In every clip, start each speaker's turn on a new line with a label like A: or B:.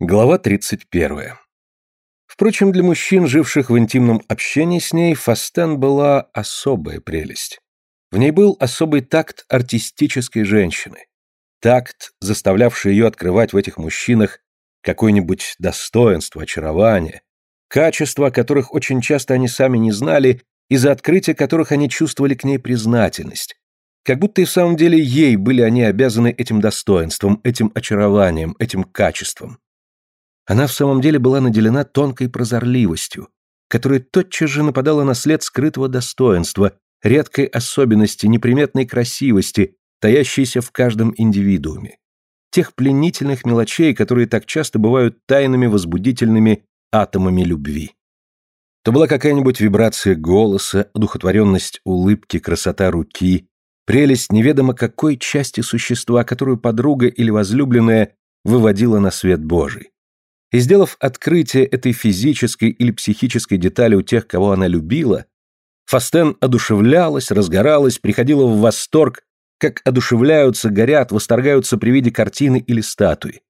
A: Глава 31. Впрочем, для мужчин, живших в интимном общении с ней, Фастен была особая прелесть. В ней был особый такт артистической женщины. Такт, заставлявший ее открывать в этих мужчинах какое-нибудь достоинство, очарование, качества, которых очень часто они сами не знали, и за открытие которых они чувствовали к ней признательность. Как будто и в самом деле ей были они обязаны этим достоинством, этим очарованием, этим качеством. Она в самом деле была наделена тонкой прозорливостью, которая тотчас же нападала на след скрытого достоинства, редкой особенности, неприметной красивости, таящейся в каждом индивидууме. Тех пленительных мелочей, которые так часто бывают тайными возбудительными атомами любви. То была какая-нибудь вибрация голоса, одухотворенность улыбки, красота руки, прелесть неведомо какой части существа, которую подруга или возлюбленная выводила на свет Божий. И сделав открытие этой физической или психической детали у тех, кого она любила, Фастен одушевлялась, разгоралась, приходила в восторг, как одушевляются, горят, восторгаются при виде картины или статуи.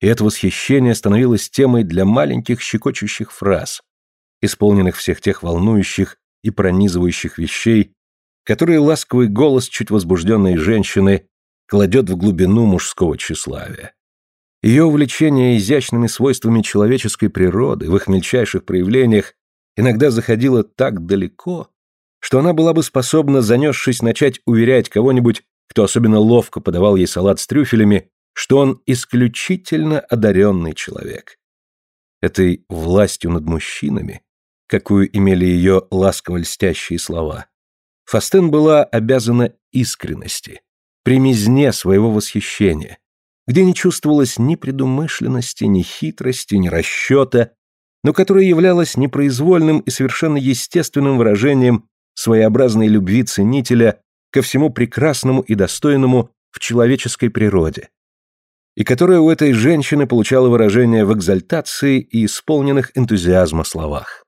A: И это восхищение становилось темой для маленьких щекочущих фраз, исполненных всех тех волнующих и пронизывающих вещей, которые ласковый голос чуть возбужденной женщины кладет в глубину мужского тщеславия. Ее увлечение изящными свойствами человеческой природы в их мельчайших проявлениях иногда заходило так далеко, что она была бы способна, занесшись, начать уверять кого-нибудь, кто особенно ловко подавал ей салат с трюфелями, что он исключительно одаренный человек. Этой властью над мужчинами, какую имели ее ласково льстящие слова, Фастен была обязана искренности, примизне своего восхищения, где не чувствовалось ни предумышленности, ни хитрости, ни расчета, но которая являлась непроизвольным и совершенно естественным выражением своеобразной любви ценителя ко всему прекрасному и достойному в человеческой природе, и которая у этой женщины получала выражение в экзальтации и исполненных энтузиазма словах.